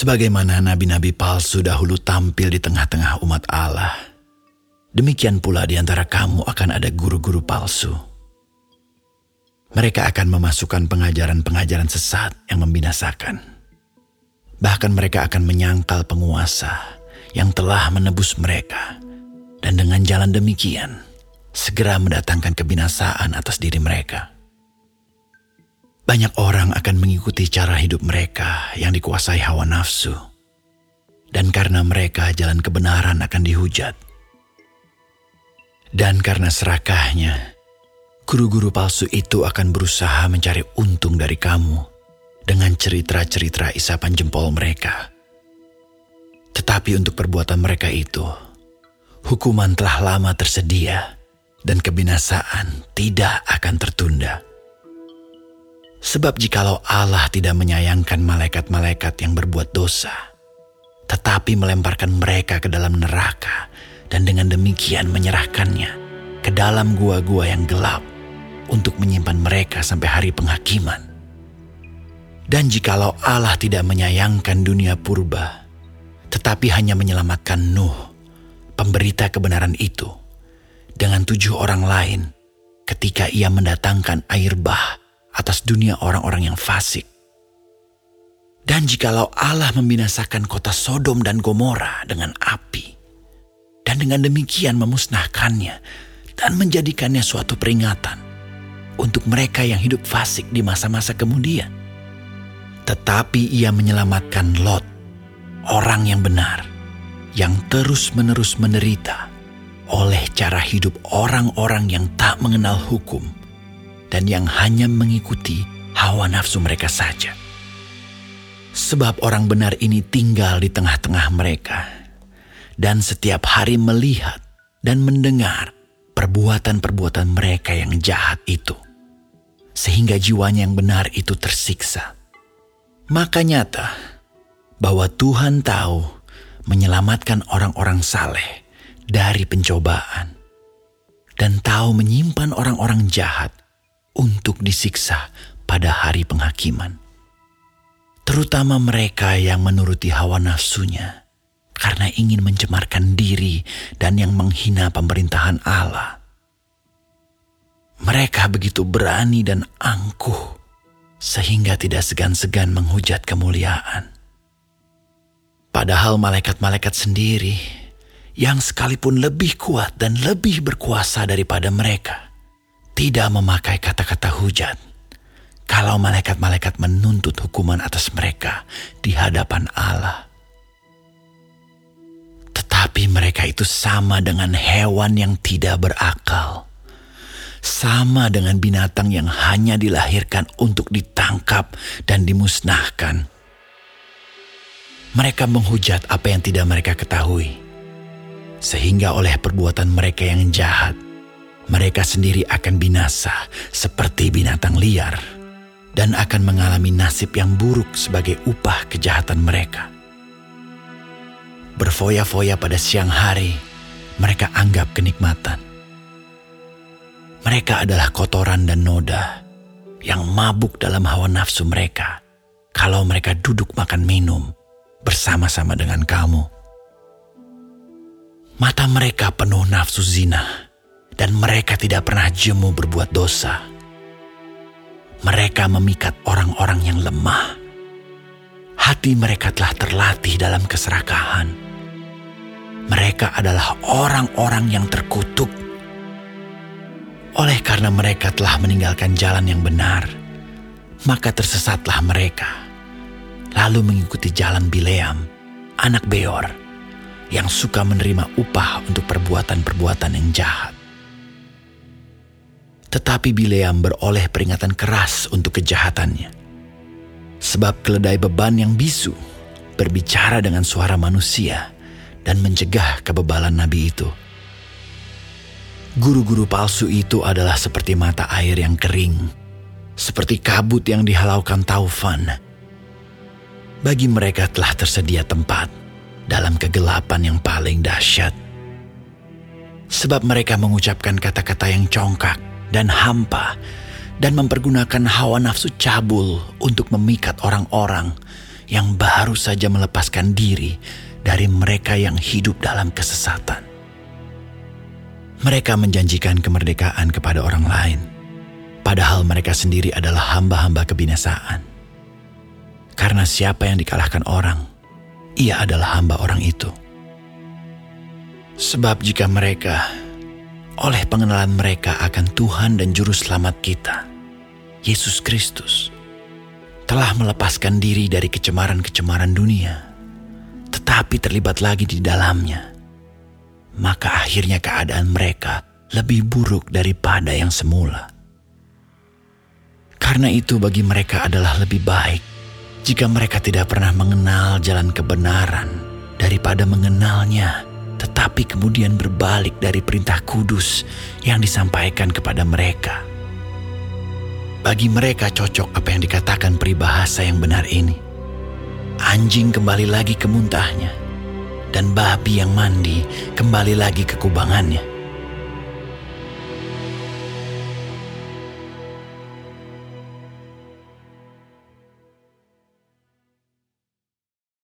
Sebagaimana nabi-nabi palsu dahulu tampil di tengah-tengah umat Allah, demikian pula di antara kamu akan ada guru-guru palsu. Mereka akan memasukkan pengajaran-pengajaran sesat yang membinasakan. Bahkan mereka akan menyangkal penguasa yang telah menebus mereka, dan dengan jalan demikian segera mendatangkan kebinasaan atas diri mereka. Banyak orang akan mengikuti cara hidup mereka yang dikuasai hawa nafsu. Dan karena mereka jalan kebenaran akan dihujat. Dan karena serakahnya, guru-guru palsu itu akan berusaha mencari untung dari kamu dengan cerita-cerita isapan jempol mereka. Tetapi untuk perbuatan mereka itu, hukuman telah lama tersedia dan kebinasaan tidak akan tertunda. Sebab jikalau Allah tidak menyayangkan malaikat-malaikat yang berbuat dosa, tetapi melemparkan mereka ke dalam neraka dan dengan demikian menyerahkannya ke dalam gua-gua yang gelap untuk menyimpan mereka sampai hari penghakiman. Dan jikalau Allah tidak menyayangkan dunia purba, tetapi hanya menyelamatkan Nuh, pemberita kebenaran itu, dengan tujuh orang lain ketika ia mendatangkan air bah atas dunia orang-orang yang fasik. Dan jikalau Allah membinasakan kota Sodom dan Gomora dengan api, dan dengan demikian memusnahkannya dan menjadikannya suatu peringatan untuk mereka yang hidup fasik di masa-masa kemudian. Tetapi ia menyelamatkan Lot, orang yang benar, yang terus-menerus menderita oleh cara hidup orang-orang yang tak mengenal hukum dan yang hanya mengikuti hawa nafsu mereka saja. Sebab orang benar ini tinggal di tengah-tengah mereka dan setiap hari melihat dan mendengar perbuatan-perbuatan mereka yang jahat itu. Sehingga jiwanya yang benar itu tersiksa. Maka nyata bahwa Tuhan tahu menyelamatkan orang-orang saleh dari pencobaan dan tahu menyimpan orang-orang jahat untuk disiksa pada hari penghakiman. Terutama mereka yang menuruti hawa nafsunya karena ingin mencemarkan diri dan yang menghina pemerintahan Allah. Mereka begitu berani dan angkuh sehingga tidak segan-segan menghujat kemuliaan. Padahal malaikat-malaikat sendiri yang sekalipun lebih kuat dan lebih berkuasa daripada mereka tidak memakai kata-kata hujat kalau malaikat-malaikat menuntut hukuman atas mereka di hadapan Allah. Tetapi mereka itu sama dengan hewan yang tidak berakal. Sama dengan binatang yang hanya dilahirkan untuk ditangkap dan dimusnahkan. Mereka menghujat apa yang tidak mereka ketahui. Sehingga oleh perbuatan mereka yang jahat, mereka sendiri akan binasa seperti binatang liar dan akan mengalami nasib yang buruk sebagai upah kejahatan mereka. Berfoya-foya pada siang hari, mereka anggap kenikmatan. Mereka adalah kotoran dan noda yang mabuk dalam hawa nafsu mereka kalau mereka duduk makan minum bersama-sama dengan kamu. Mata mereka penuh nafsu zina dan mereka tidak pernah jemu berbuat dosa. Mereka memikat orang-orang yang lemah. Hati mereka telah terlatih dalam keserakahan. Mereka adalah orang-orang yang terkutuk. Oleh karena mereka telah meninggalkan jalan yang benar, maka tersesatlah mereka. Lalu mengikuti jalan Bileam, anak Beor, yang suka menerima upah untuk perbuatan-perbuatan yang jahat. Tetapi Bileam beroleh peringatan keras untuk kejahatannya. Sebab keledai beban yang bisu berbicara dengan suara manusia dan mencegah kebebalan nabi itu. Guru-guru palsu itu adalah seperti mata air yang kering, seperti kabut yang dihalaukan taufan. Bagi mereka telah tersedia tempat dalam kegelapan yang paling dahsyat. Sebab mereka mengucapkan kata-kata yang congkak dan hampa dan mempergunakan hawa nafsu cabul untuk memikat orang-orang yang baru saja melepaskan diri dari mereka yang hidup dalam kesesatan. Mereka menjanjikan kemerdekaan kepada orang lain, padahal mereka sendiri adalah hamba-hamba kebinasaan. Karena siapa yang dikalahkan orang, ia adalah hamba orang itu. Sebab jika mereka, oleh pengenalan mereka akan Tuhan dan Juru Selamat kita, Yesus Kristus, telah melepaskan diri dari kecemaran-kecemaran dunia, tetapi terlibat lagi di dalamnya, maka akhirnya keadaan mereka lebih buruk daripada yang semula. Karena itu, bagi mereka adalah lebih baik jika mereka tidak pernah mengenal jalan kebenaran daripada mengenalnya tetapi kemudian berbalik dari perintah kudus yang disampaikan kepada mereka. Bagi mereka cocok apa yang dikatakan peribahasa yang benar ini. Anjing kembali lagi ke muntahnya, dan babi yang mandi kembali lagi ke kubangannya.